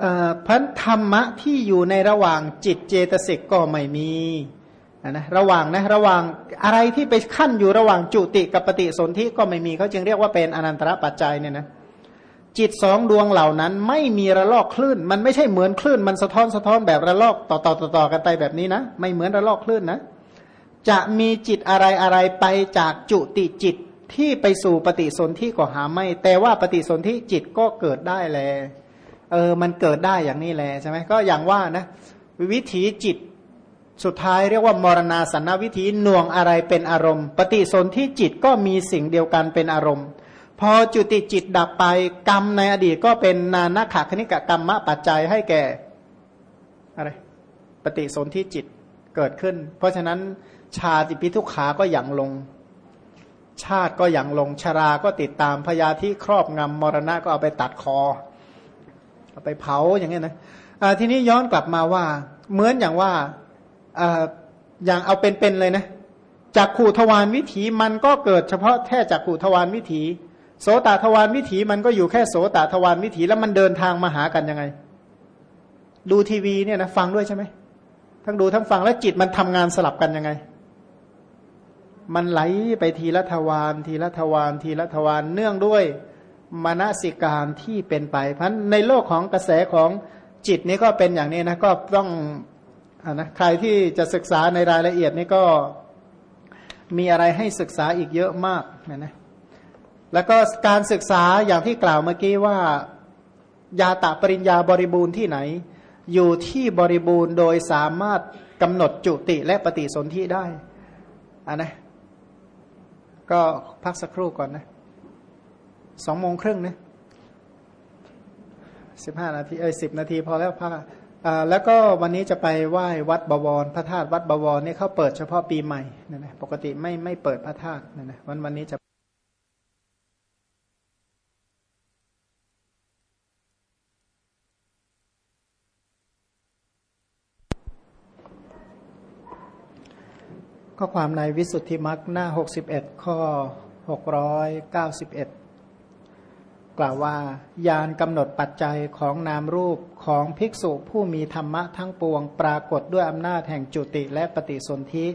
เอ่อพันธรรมะที่อยู่ในระหว่างจิตเจตสิกก็ไม่มีนะระหว่างนะระหว่างอะไรที่ไปขั้นอยู่ระหว่างจุติกับปฏิสนธิก็ไม่มีเขาจึงเรียกว่าเป็นอนันตระปัจจัยเนี่ยนะจิตสองดวงเหล่านั้นไม่มีระลอกคลื่น มันไม่ใช่เหมือนคลื่น มันสะท้อนสะท้อนแบบระลอกต่อต่อต่อต่อกันไปแบบนี้นะ ไม่เหมือนระลอกคลื่นนะ จะมีจิตอะไรอะไรไปจากจุติจิตที่ไปสู่ปฏิสนธิก็หาไม่ แต่ว่าปฏิสนธิจิตก็เกิดได้แล เออมันเกิดได้อย่างนี้แหละใช่ไหมก็อย่างว่านะวิถีจิตสุดท้ายเรียกว่ามรณาสันนวิถีหน่วงอะไรเป็นอารมณ์ ปฏิสนธิจิตก็มีสิ่งเดียวกันเป็นอารมณ์ พอจุติจิตดับไปกรรมในอดีตก็เป็นนานาขาคณิกกรรมมะปัจจัยให้แก่อะไรปฏิสนธิจิตเกิดขึ้น เพราะฉะนั้นชาติปิทุขาก็อย่างลง ชาติก็อย่างลงชราก็ติดตามพยาธิครอบงำมรณะก็เอาไปตัดคอ เอาไปเผาอย่างเงี้ยนะทีนี้ย้อนกลับมาว่า เหมือนอย่างว่าอย่างเอาเป็นๆเลยนะจากขู่ทวารวิถีมันก็เกิดเฉพาะแค่จากขู่ทวารวิถี โสตทวารวิถีมันก็อยู่แค่โสตทวารวิถีแล้วมันเดินทางมาหากันยังไง ดูทีวีเนี่ยนะฟังด้วยใช่ไหมทั้งดูทั้งฟังแล้วจิตมันทำงานสลับกันยังไง มันไหลไปทีละทวารทีละทวารทีละทวารเนื่องด้วย มนสิการที่เป็นไป เพราะในโลกของกระแสของจิตนี้ก็เป็นอย่างนี้นะก็ต้องนะใครที่จะศึกษาในรายละเอียดนี่ก็มีอะไรให้ศึกษาอีกเยอะมากนะนะแล้วก็การศึกษาอย่างที่กล่าวเมื่อกี้ว่า ยาตะปริญญาบริบูรณ์ที่ไหน อยู่ที่บริบูรณ์โดยสามารถกำหนดจุติและปฏิสนธิได้อันนะก็พักสักครู่ก่อนนะ สองโมงครึ่งนะสิบห้านาทีเอ้ยสิบนาทีพอแล้วพักแล้วก็วันนี้จะไปไหว้วัดบวร พระธาตุวัดบวรนี่เขาเปิดเฉพาะปีใหม่นะนะปกติไม่ไม่เปิดพระธาตุนะนะวันวันนี้จะข้อความในวิสุทธิมรรคหน้า 61 ข้อ 691 กล่าวว่ายานกำหนดปัจจัยของนามรูปของภิกษุผู้มีธรรมะทั้งปวง ปรากฏด้วยอำนาจแห่งจุติและปฏิสนธิ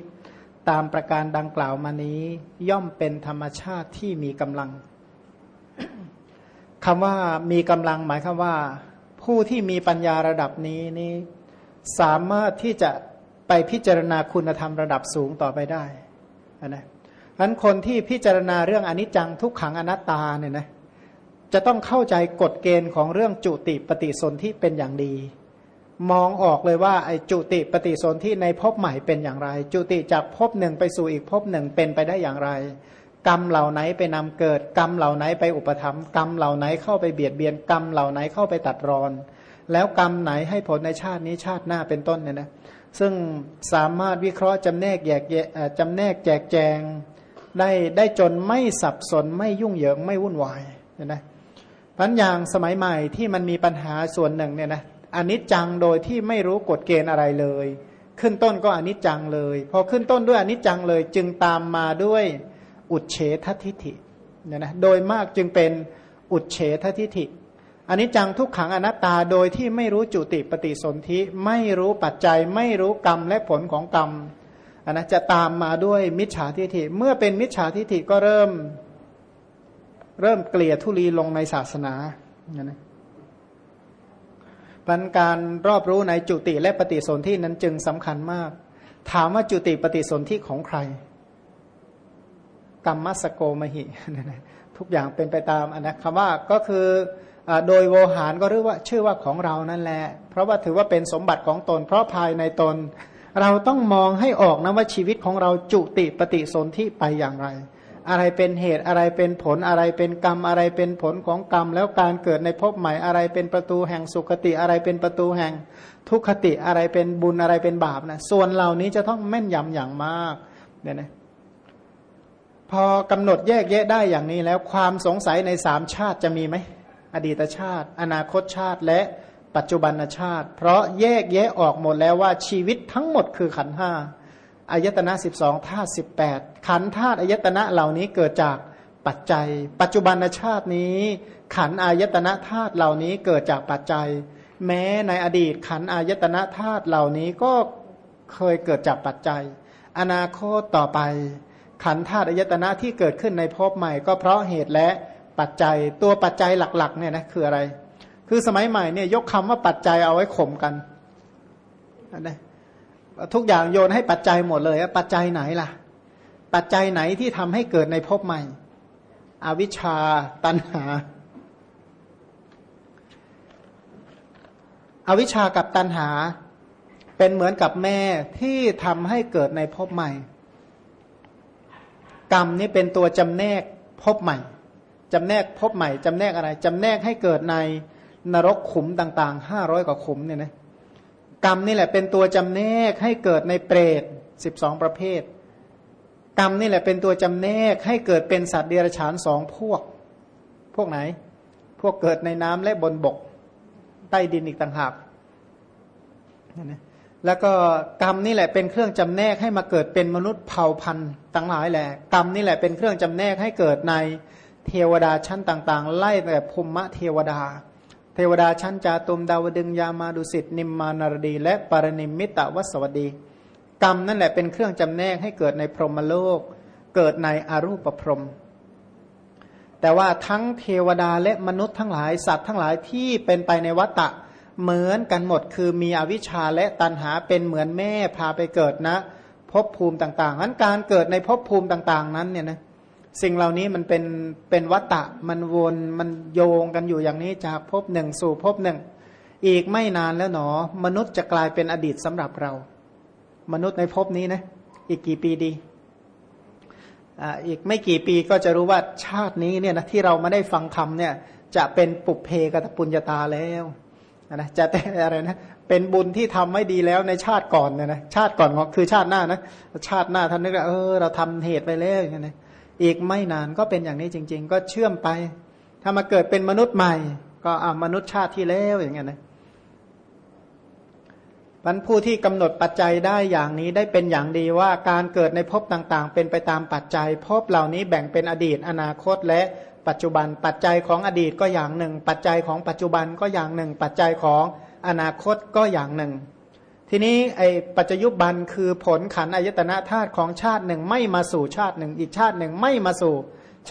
ตามประการดังกล่าวมานี้ย่อมเป็นธรรมชาติที่มีกำลังคำว่ามีกำลังหมายคำว่า ผู้ที่มีปัญญาระดับนี้นี่สามารถที่จะไปพิจารณาคุณธรรมระดับสูงต่อไปได้นะฉะนั้นคนที่พิจารณาเรื่องอนิจจังทุกขังอนัตตาเนี่ยนะ จะต้องเข้าใจกฎเกณฑ์ของเรื่องจุติปฏิสนธิเป็นอย่างดี มองออกเลยว่าไอ้จุติปฏิสนธิในภพใหม่เป็นอย่างไร จุติจากภพหนึ่งไปสู่อีกภพหนึ่งเป็นไปได้อย่างไร กรรมเหล่าไหนไปนำเกิด กรรมเหล่าไหนไปอุปธรรมกรรมเหล่าไหนเข้าไปเบียดเบียนกรรมเหล่าไหนเข้าไปตัดรอน แล้วกรรมไหนให้ผลในชาตินี้ชาติหน้าเป็นต้นเนี่ยนะซึ่งสามารถวิเคราะห์จำแนกแยกจำแนกแจกแจงได้ได้จนไม่สับสนไม่ยุ่งเหยิงไม่วุ่นวายเนี่ยนะ พันอย่างสมัยใหม่ที่มันมีปัญหาส่วนหนึ่งเนี่ยนะอนิจจังโดยที่ไม่รู้กฎเกณฑ์อะไรเลย ขึ้นต้นก็อนิจจังเลย พอขึ้นต้นด้วยอนิจจังเลย จึงตามมาด้วยอุดเฉททิฐิเนี่ยนะโดยมากจึงเป็นอุดเฉททิฐิอันนี้จังทุกขังอนัตตาโดยที่ไม่รู้จุติปฏิสนธิไม่รู้ปัจจัยไม่รู้กรรมและผลของกรรมอันนะจะตามมาด้วยมิจฉาทิฏฐิ เมื่อเป็นมิจฉาทิฏฐิก็เริ่ม เริ่มเกลียดทุลีลงในศาสนาเนี่ยนะปันการรอบรู้ในจุติและปฏิสนธินั้นจึงสำคัญมาก ถามว่าจุติปฏิสนธิของใคร กรรมมัสโกมหิ ทุกอย่างเป็นไปตามอันนะคำว่าก็คือโดยโวหารก็เรียกว่าชื่อว่าของเรานั่นแหละ เพราะว่าถือว่าเป็นสมบัติของตน เพราะภายในตน เราต้องมองให้ออกนะว่าชีวิตของเราจุติปฏิสนธิไปอย่างไร อะไรเป็นเหตุอะไรเป็นผลอะไรเป็นกรรมอะไรเป็นผลของกรรม แล้วการเกิดในภพใหม่อะไรเป็นประตูแห่งสุขติอะไรเป็นประตูแห่งทุกขติอะไรเป็นบุญอะไรเป็นบาปนะส่วนเหล่านี้จะต้องแม่นยำอย่างมากเนี่ยนะพอกำหนดแยกแยะได้อย่างนี้แล้วความสงสัยในสามชาติจะมีไหมอดีตชาติ อนาคตชาติและปัจจุบันชาติ เพราะแยกแยะออกหมดแล้วว่าชีวิตทั้งหมดคือขันห้า อายตนะสิบสองธาตุสิบแปดขันธาตุอายตนะเหล่านี้เกิดจากปัจจัย ปัจจุบันชาตินี้ ขันอายตนะธาตุเหล่านี้เกิดจากปัจจัย แม้ในอดีตขันอายตนะธาตุเหล่านี้ก็เคยเกิดจากปัจจัย อนาคตต่อไป ขันธาตุอายตนะที่เกิดขึ้นในภพใหม่ ก็เพราะเหตุและปัจจัยตัวปัจจัยหลักๆเนี่ยนะคืออะไร คือสมัยใหม่เนี่ยยกคำว่าปัจจัยเอาไว้ข่มกันนะ ทุกอย่างโยนให้ปัจจัยหมดเลยปัจจัยไหนล่ะ ปัจจัยไหนที่ทำให้เกิดในภพใหม่ อวิชชาตันหาอาวิชากับตันหา เป็นเหมือนกับแม่ที่ทำให้เกิดในภพใหม่ กรรมนี้เป็นตัวจำแนกภพใหม่จำแนกภพใหม่จำแนกอะไรจำแนกให้เกิดในนรกขุมต่างๆห้าร้อยกว่าขุมเนี่ยนะ กรรมนี่แหละเป็นตัวจำแนกให้เกิดในเปรตสิบสองประเภท กรรมนี่แหละเป็นตัวจำแนกให้เกิดเป็นสัตว์เดรัจฉานสองพวก พวกไหน พวกเกิดในน้ำและบนบก ใต้ดินอีกต่างหากแล้วก็กรรมนี่แหละเป็นเครื่องจำแนกให้มาเกิดเป็นมนุษย์เผ่าพันธุ์ต่างหลายแหละกรรมนี่แหละเป็นเครื่องจำแนกให้เกิดในเทวดาชั้นต่าง ๆ ไล่แต่ภูมิเทวดา เทวดาชั้นจาตุมดาวดึงยามาดุสิตนิมมานารดี และปารณิมิตะวัสวดี กรรมนั่นแหละเป็นเครื่องจำแนกให้เกิดในพรหมโลก เกิดในอรูปพรหมแต่ว่าทั้งเทวดาและมนุษย์ทั้งหลายสัตว์ทั้งหลายที่เป็นไปในวัฏฏะเหมือนกันหมดคือมีอวิชชาและตันหาเป็นเหมือนแม่พาไปเกิดนะภพภูมิต่างๆนั้นการเกิดในภพภูมิต่าง ๆ นั้นเนี่ยนะ สิ่งเหล่านี้มันเป็นเป็นวัตตะมันวนมันโยงกันอยู่อย่างนี้จากภพหนึ่งสู่ภพหนึ่ง อีกไม่นานแล้วหนอ มนุษย์จะกลายเป็นอดีตสำหรับเรา มนุษย์ในภพนี้นะอีกกี่ปีดีอ่าอีกไม่กี่ปีก็จะรู้ว่าชาตินี้เนี่ยนะที่เรามาได้ฟังคำเนี่ย จะเป็นปุเพกตปุญญาตาแล้วนะจะแต่อะไรนะเป็นบุญที่ทำไม่ดีแล้วในชาติก่อนเนี่ยนะชาติก่อนคือชาติหน้านะชาติหน้าท่านนึกว่าเออเราทำเหตุไปแล้วอย่างนี้ย อีกไม่นานก็เป็นอย่างนี้จริง ๆ ก็เชื่อมไป ถ้ามาเกิดเป็นมนุษย์ใหม่ ก็อ่ามนุษย์ชาติที่แล้วอย่างเงี้ยนะพันผู้ที่กำหนดปัจจัยได้อย่างนี้ได้เป็นอย่างดีว่าการเกิดในภพต่างๆ เป็นไปตามปัจจัยภพเหล่านี้แบ่งเป็นอดีต อนาคตและปัจจุบันปัจจัยของอดีตก็อย่างหนึ่ง ปัจจัยของปัจจุบันก็อย่างหนึ่ง ปัจจัยของอนาคตก็อย่างหนึ่ง ทีนี้ไอ้ปัจจุบันคือผลขันอายตนะธาตุของชาติหนึ่งไม่มาสู่ชาติหนึ่ง อีกชาติหนึ่งไม่มาสู่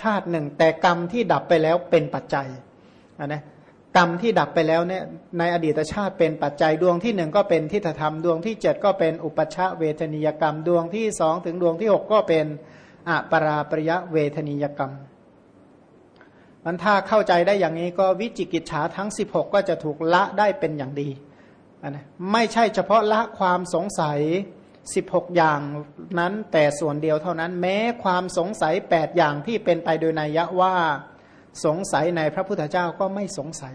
ชาติหนึ่ง แต่กรรมที่ดับไปแล้วเป็นปัจจัยนะกรรมที่ดับไปแล้วเนี่ยในอดีตชาติเป็นปัจจัยดวงที่หนึ่งก็เป็นทิฏฐธรรมดวงที่เจ็ดก็เป็นอุปชาเวทนิยกรรมดวงที่สองถึงดวงที่หกก็เป็นอปราปริยะเวทนิยกรรมมันถ้าเข้าใจได้อย่างนี้ก็วิจิกิจฉาทั้ง 16 ก็จะถูกละได้เป็นอย่างดี นะไม่ใช่เฉพาะละความสงสัย 16 อย่างนั้นแต่ส่วนเดียวเท่านั้น แม้ความสงสัย 8 อย่างที่เป็นไปโดยนัยยะว่าสงสัยในพระพุทธเจ้าก็ไม่สงสัย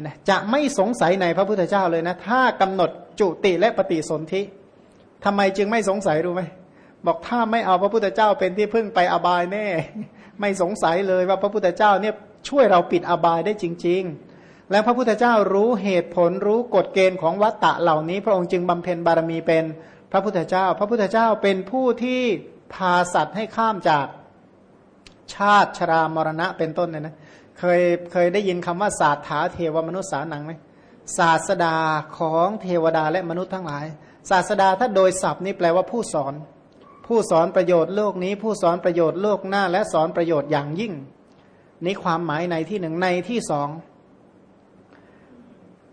นะจะไม่สงสัยในพระพุทธเจ้าเลยนะ ถ้ากำหนดจุติและปฏิสนธิทำไมจึงไม่สงสัยรู้ไหมบอกถ้าไม่เอาพระพุทธเจ้าเป็นที่พึ่งไปอบายแน่ ไม่สงสัยเลยว่าพระพุทธเจ้าเนี่ยช่วยเราปิดอบายได้จริง ๆ และพระพุทธเจ้ารู้เหตุผลรู้กฎเกณฑ์ของวัตตะเหล่านี้ พระองค์จึงบำเพ็ญบารมีเป็นพระพุทธเจ้า พระพุทธเจ้าเป็นผู้ที่พาสัตว์ให้ข้ามจากชาติชรามรณะเป็นต้นเนี่ยนะเคยเคยได้ยินคำว่าศาสถาเทวมนุษย์สานังไหมศาสดาของเทวดาและมนุษย์ทั้งหลาย ศาสดาถ้าโดยศัพท์นี่แปลว่าผู้สอน ผู้สอนประโยชน์โลกนี้ ผู้สอนประโยชน์โลกหน้า และสอนประโยชน์อย่างยิ่งนี่ความหมายในที่หนึ่งในที่สอง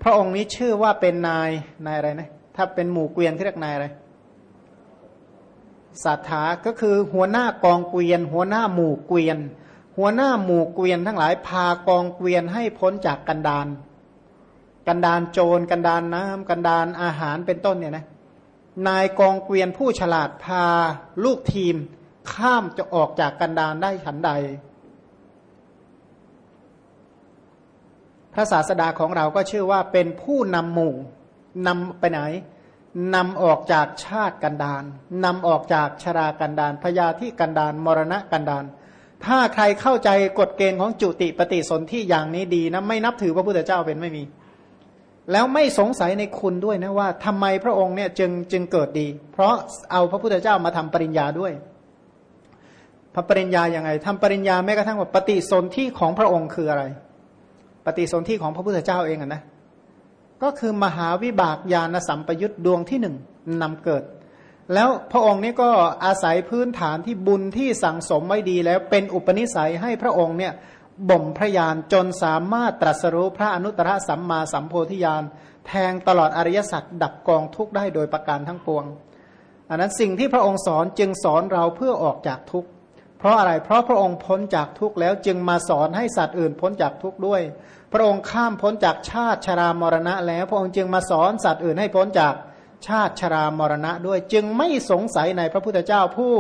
ระองค์นี้ชื่อว่าเป็นนายนายอะไรนะ ถ้าเป็นหมู่เกวียนเรียกนายอะไรสัทธาก็คือหัวหน้ากองเกวียน หัวหน้าหมู่เกวียน หัวหน้าหมู่เกวียนทั้งหลายพากองเกวียนให้พ้นจากกันดานกันดานโจรกันดานน้ำกันดานอาหารเป็นต้นเนี่ยนะนายกองเกวียนผู้ฉลาดพาลูกทีม ข้ามจะออกจากกันดานได้ฉันใด พระศาสดาของเราก็ชื่อว่าเป็นผู้นำหมู่นำไปไหนนำออกจากชาติกันดานนำออกจากชรากันดานพยาที่กันดานมรณะกันดานถ้าใครเข้าใจกฎเกณฑ์ของจุติปฏิสนธิอย่างนี้ดีนะไม่นับถือพระพุทธเจ้าเป็นไม่มี แล้วไม่สงสัยในคุณด้วยนะว่าทำไมพระองค์เนี่ยจึงจึงเกิดดี เพราะเอาพระพุทธเจ้ามาทำปริญญาด้วย พระปริญญาอย่างไงทำปริญญาแม้กระทั่งว่าปฏิสนธิของพระองค์คืออะไร ปฏิสนธิของพระพุทธเจ้าเองนะก็คือมหาวิบากญาณสัมปยุตดวงที่หนึ่งนำเกิด แล้วพระองค์นี้ก็อาศัยพื้นฐานที่บุญที่สั่งสมไว้ดีแล้วเป็นอุปนิสัยให้พระองค์เนี่ยบ่มพระญาณจนสามารถตรัสรู้พระอนุตตรสัมมาสัมโพธิญาณแทงตลอดอริยสัจดับกองทุกข์ได้โดยประการทั้งปวง อันนั้นสิ่งที่พระองค์สอนจึงสอนเราเพื่อออกจากทุกข์ ราะอะไร เพราะพระองค์พ้นจากทุกข์แล้วจึงมาสอนให้สัตว์อื่นพ้นจากทุกข์ด้วย พระองค์ข้ามพ้นจากชาติชรามรณะ แล้วพระองค์จึงมาสอนสัตว์อื่นให้พ้นจากชาติชรามรณะด้วย จึงไม่สงสัยในพระพุทธเจ้าผู้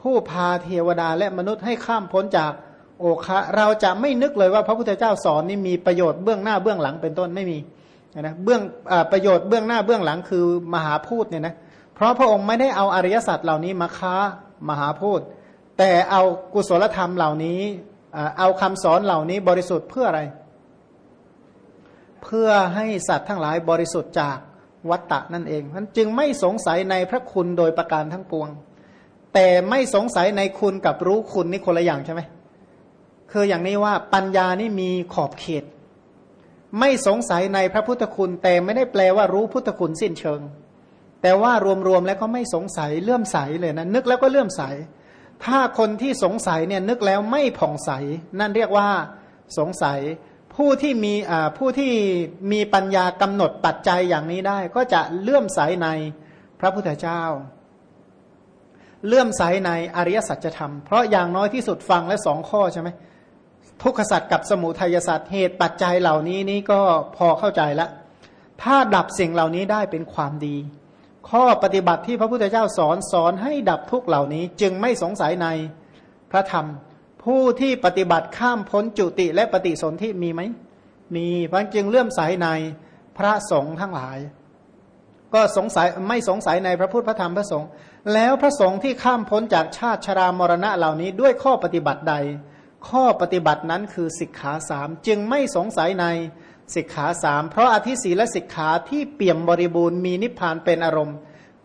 ผู้พาเทวดาและมนุษย์ให้ข้ามพ้นจากโอคะเราจะไม่นึกเลยว่าพระพุทธเจ้าสอนนี่มีประโยชน์เบื้องหน้าเบื้องหลังเป็นต้นไม่มีนะเบื้องอประโยชน์เบื้องหน้าเบื้องหลังคือมหาพูดเนี่ยนะเพราะพระองค์ไม่ได้เอาอริยสัจเหล่านี้มาค้ามหาพูด แต่เอากุศลธรรมเหล่านี้ เอาคำสอนเหล่านี้บริสุทธิ์เพื่ออะไร เพื่อให้สัตว์ทั้งหลายบริสุทธิ์จากวัตตะนั่นเองมันจึงไม่สงสัยในพระคุณโดยประการทั้งปวง แต่ไม่สงสัยในคุณกับรู้คุณนี่คนละอย่างใช่ไหมคืออย่างนี้ว่าปัญญานี่มีขอบเขต ไม่สงสัยในพระพุทธคุณ แต่ไม่ได้แปลว่ารู้พุทธคุณสิ้นเชิง แต่ว่ารวมๆแล้วก็ไม่สงสัยเลื่อมใสเลยนะนึกแล้วก็เลื่อมใส ถ้าคนที่สงสัยเนี่ยนึกแล้วไม่ผ่องใส นั่นเรียกว่าสงสัย ผู้ที่มีผู้ที่มีปัญญากำหนดปัจจัยอย่างนี้ได้ ก็จะเลื่อมใสในพระพุทธเจ้า เลื่อมใสในอริยสัจธรรม เพราะอย่างน้อยที่สุดฟังและสองข้อใช่ไหมทุกขสัตว์กับสมุทัยสัตว์เหตุปัจจัยเหล่านี้นี่ก็พอเข้าใจล้วถ้าดับสิ่งเหล่านี้ได้เป็นความดี ข้อปฏิบัติที่พระพุทธเจ้าสอนสอนให้ดับทุกเหล่านี้ จึงไม่สงสัยในพระธรรม ผู้ที่ปฏิบัติข้ามพ้นจุติและปฏิสนธิมีไหมมีเพราะจึงเลื่อมใสในพระสงฆ์ทั้งหลาย ก็สงสัยไม่สงสัยในพระพุทธพระธรรมพระสงฆ์แล้วพระสงฆ์ที่ข้ามพ้นจากชาติชรามรณะเหล่านี้ด้วยข้อปฏิบัติใด ข้อปฏิบัตินั้นคือสิกขาสามจึงไม่สงสัยใน สิกขาสามเพราะอธิศีและสิกขาที่เปี่ยมบริบูรณ์มีนิพพานเป็นอารมณ์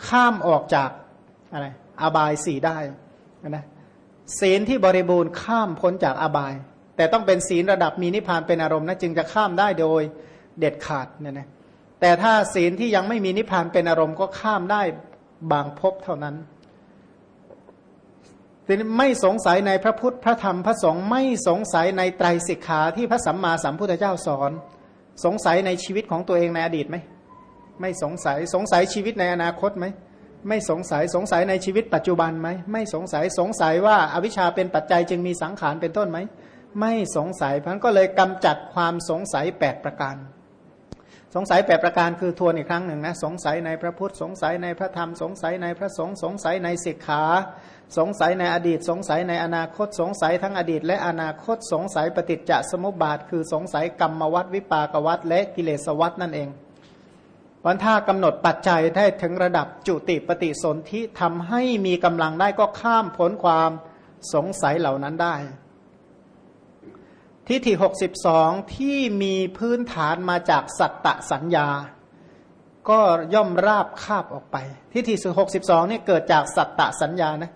ข้ามออกจากอะไรอบายสี่ได้นะศีลที่บริบูรณ์ข้ามพ้นจากอบาย แต่ต้องเป็นศีลระดับมีนิพพานเป็นอารมณ์นะจึงจะข้ามได้โดยเด็ดขาดเนี่ยนะแต่ถ้าศีลที่ยังไม่มีนิพพานเป็นอารมณ์ก็ข้ามได้บางภพเท่านั้นไม่สงสัยในพระพุทธพระธรรมพระสงฆ์ไม่สงสัยในไตรสิกขาที่พระสัมมาสัมพุทธเจ้าสอน สงสัยในชีวิตของตัวเองในอดีตไหมไม่สงสัยสงสัยชีวิตในอนาคตไหมไม่สงสัยสงสัยในชีวิตปัจจุบันไหมไม่สงสัยสงสัยว่าอวิชชาเป็นปัจจัยจึงมีสังขารเป็นต้นไหมไม่สงสัยพันก็เลยกำจัดความสงสัยแปดประการ สงสัยแปดประการคือทวนอีกครั้งหนึ่งนะสงสัยในพระพุทธสงสัยในพระธรรมสงสัยในพระสงฆ์สงสัยในสิกขา สงสัยในอดีตสงสัยในอนาคตสงสัยทั้งอดีต และอนาคตสงสัยปฏิจจสมุปบาท คือสงสัยกรรมวัฏวิปากวัฏและกิเลสวัฏนั่นเองวันถ้ากำหนดปัจจัยได้ถึงระดับจุติปฏิสนธิทำให้มีกำลังได้ก็ข้ามพ้นความสงสัยเหล่านั้นได้ ทิฏฐิหกสิบสองที่มีพื้นฐานมาจากสัตตสัญญา ก็ย่อมราบคาบออกไป ทิฏฐิสุหกสิบสองนี่เกิดจากสัตตสัญญานะ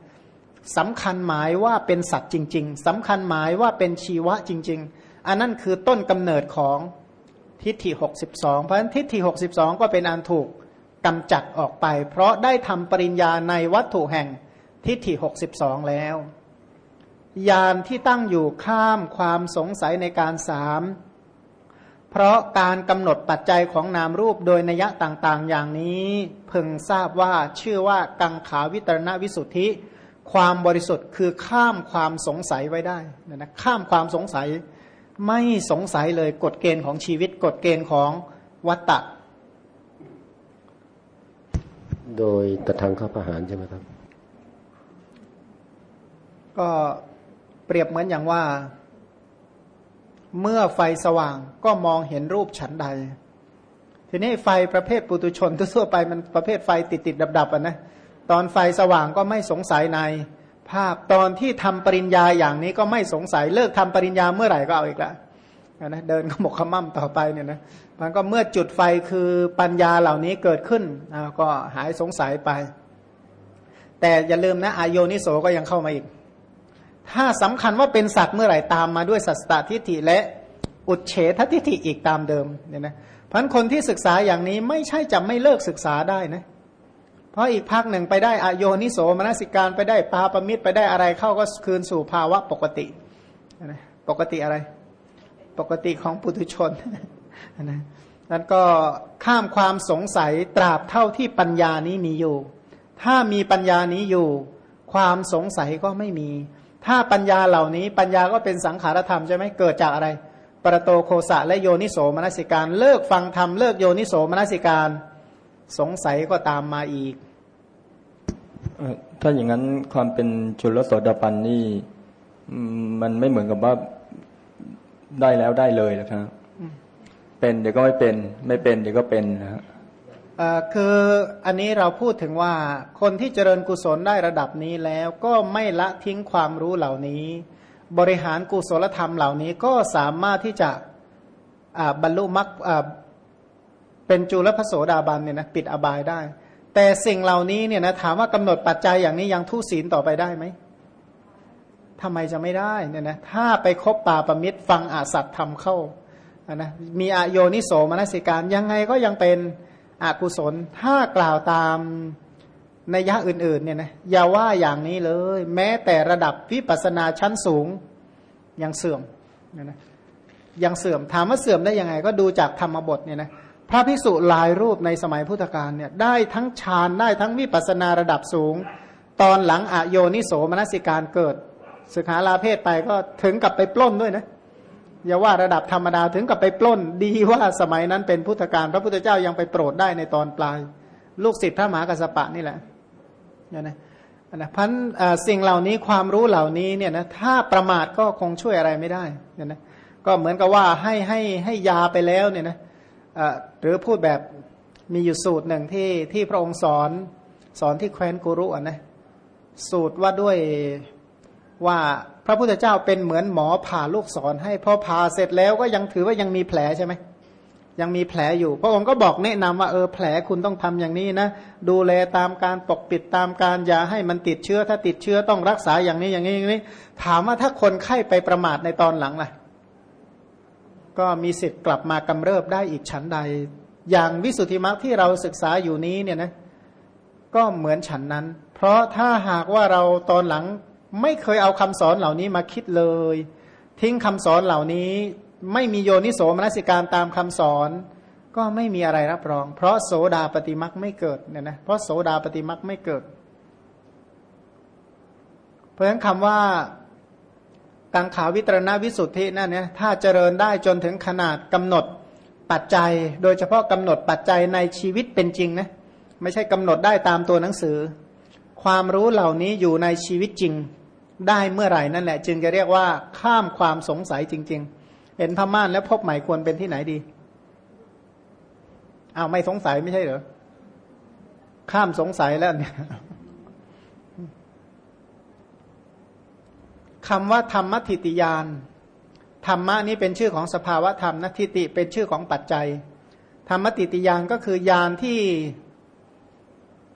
สำคัญหมายว่าเป็นสัตว์จริง ๆสำคัญหมายว่าเป็นชีวะจริง ๆ อันนั้นคือต้นกำเนิดของทิฏฐิ62เพราะฉะนั้นทิฏฐิ62ก็เป็นอันถูกกำจัดออกไป เพราะได้ทำปริญญาในวัตถุแห่งทิฏฐิ62แล้วยานที่ตั้งอยู่ข้ามความสงสัยในการสามเพราะการกำหนดปัจจัยของนามรูปโดยนัยต่างๆ อย่างนี้ พึงทราบว่าชื่อว่ากังขาวิตรณวิสุทธิ ความบริสุทธิ์คือข้ามความสงสัยไว้ได้นะนะข้ามความสงสัยไม่สงสัยเลยกฎเกณฑ์ของชีวิตกฎเกณฑ์ของวัตตะ โดยตะทางข้าประหารใช่ไหมครับ ก็เปรียบเหมือนอย่างว่า เมื่อไฟสว่างก็มองเห็นรูปฉันใด ทีนี้ไฟประเภทปุตุชนทั่วไปมันประเภทไฟติดติดดับดับอะนะ ตอนไฟสว่างก็ไม่สงสัยใน ภาพตอนที่ทำปริญญาอย่างนี้ก็ไม่สงสัยเลิกทำปริญญาเมื่อไหร่ก็เอาอีกล้วนะเดินขมกขมั่มต่อไปเนี่ยนะมันก็เมื่อจุดไฟคือปัญญาเหล่านี้เกิดขึ้นก็หายสงสัยไป แต่อย่าลืมนะอายโยนิโสก็ยังเข้ามาอีก ถ้าสำคัญว่าเป็นสัตว์เมื่อไหร่ตามมาด้วยสัตตทิฏฐิและอุดเฉททิฏฐิอีกตามเดิมเนี่ยนะเพราะคนที่ศึกษาอย่างนี้ไม่ใช่จะไม่เลิกศึกษาได้นะเพราะอีกภาคหนึ่งไปได้อโยนิโสมนสิการไปได้ปาปมิตรไปได้อะไรเข้าก็คืนสู่ภาวะปกตินะปกติอะไร ปกติของปุถุชนนะนั้นก็ข้ามความสงสัยตราบเท่าที่ปัญญานี้มีอยู่ ถ้ามีปัญญานี้อยู่ ความสงสัยก็ไม่มี ถ้าปัญญาเหล่านี้ปัญญาก็เป็นสังขารธรรมใช่ไหมเกิดจากอะไร ปรโตโคสะและโยนิโสมนสิการ เลิกฟังธรรมเลิกโยนิโสมนสิการ สงสัยก็ตามมาอีก ถ้าอย่างนั้นความเป็นจุลโสดาปันนี่มันไม่เหมือนกับว่าได้แล้วได้เลยนะครับ เป็นเดี๋ยวก็ไม่เป็น ไม่เป็นเดี๋ยวก็เป็นนะฮะคืออันนี้เราพูดถึงว่าคนที่เจริญกุศลได้ระดับนี้แล้วก็ไม่ละทิ้งความรู้เหล่านี้ บริหารกุศลธรรมเหล่านี้ก็สามารถที่จะบรรลุมรรคเป็นจุลพโสดาบันเนี่ยนะปิดอบายได้ แต่สิ่งเหล่านี้เนี่ยนะถามว่ากำหนดปัจจัยอย่างนี้ยังทุศีลต่อไปได้ไหมทำไมจะไม่ได้เนี่ยนะถ้าไปคบป่าประมิตรฟังอาสัตธรรมเข้านะมีอโยนิโสมนสิการยังไงก็ยังเป็นอกุศล ถ้ากล่าวตามในยะอื่นๆเนี่ยนะอย่าว่าอย่างนี้เลย แม้แต่ระดับวิปัสนาชั้นสูงยังเสื่อมเนี่ยนะยังเสื่อมถามว่าเสื่อมได้ยังไง ก็ดูจากธรรมบทเนี่ยนะ พระภิกษุหลายรูปในสมัยพุทธกาลเนี่ยได้ทั้งฌานได้ทั้งวิปัสนาระดับสูง ตอนหลังอโยนิโสมนสิการเกิดสึกหาลาเพศไปก็ถึงกับไปปล้นด้วยนะอย่าว่าระดับธรรมดาถึงกับไปปล้นดีว่าสมัยนั้นเป็นพุทธการพระพุทธเจ้ายังไปโปรดได้ในตอนปลาย ลูกศิษย์พระมหากัสปะนี่แหละเนี่ยนะนะพันสิ่งเหล่านี้ความรู้เหล่านี้เนี่ยนะถ้าประมาทก็คงช่วยอะไรไม่ได้เนี่ยนะก็เหมือนกับว่าให้ให้ให้ยาไปแล้วเนี่ยนะ หรือพูดแบบมีอยู่สูตรหนึ่งที่ที่พระองค์สอนสอนที่แคว้นกุรุอะนะสูตรว่าด้วยว่าพระพุทธเจ้าเป็นเหมือนหมอผ่าลูกศรให้พอผ่าเสร็จแล้วก็ยังถือว่ายังมีแผลใช่ไหมยังมีแผลอยู่ พระองค์ก็บอกแนะนำว่าเออแผลคุณต้องทำอย่างนี้นะดูแลตามการปกปิดตามการยาให้มันติดเชื้อ ถ้าติดเชื้อต้องรักษาอย่างนี้อย่างนี้อย่างนี้ ถามว่าถ้าคนไข้ไปประมาทในตอนหลังล่ะ ก็มีสิทธิ์กลับมากำเริบได้อีกชั้นใด อย่างวิสุทธิมรรคที่เราศึกษาอยู่นี้เนี่ยนะก็เหมือนฉันนั้น เพราะถ้าหากว่าเราตอนหลังไม่เคยเอาคำสอนเหล่านี้มาคิดเลย ทิ้งคำสอนเหล่านี้ ไม่มีโยนิโสมนสิการตามคำสอน ก็ไม่มีอะไรรับรอง เพราะโสดาปฏิมักไม่เกิดเนี่ยนะเพราะโสดาปฏิมักไม่เกิด เพราะฉะนั้นคำว่า กังขาวิตรณวิสุทธินั่นเนี่ยถ้าเจริญได้จนถึงขนาดกำหนดปัจจัย โดยเฉพาะกำหนดปัจจัยในชีวิตเป็นจริงนะไม่ใช่กำหนดได้ตามตัวหนังสือ ความรู้เหล่านี้อยู่ในชีวิตจริง ได้เมื่อไหร่นั่นแหละ จึงจะเรียกว่าข้ามความสงสัยจริง ๆ เห็นพม่านแล้วพบใหม่ควรเป็นที่ไหนดีอ้าวไม่สงสัยไม่ใช่เหรอข้ามสงสัยแล้วเนี่ย คำว่าธรรมทิติยานธรรมะนี้เป็นชื่อของสภาวะธรรมนะทิติเป็นชื่อของปัจจัย ธรรมติติยานก็คือยานที่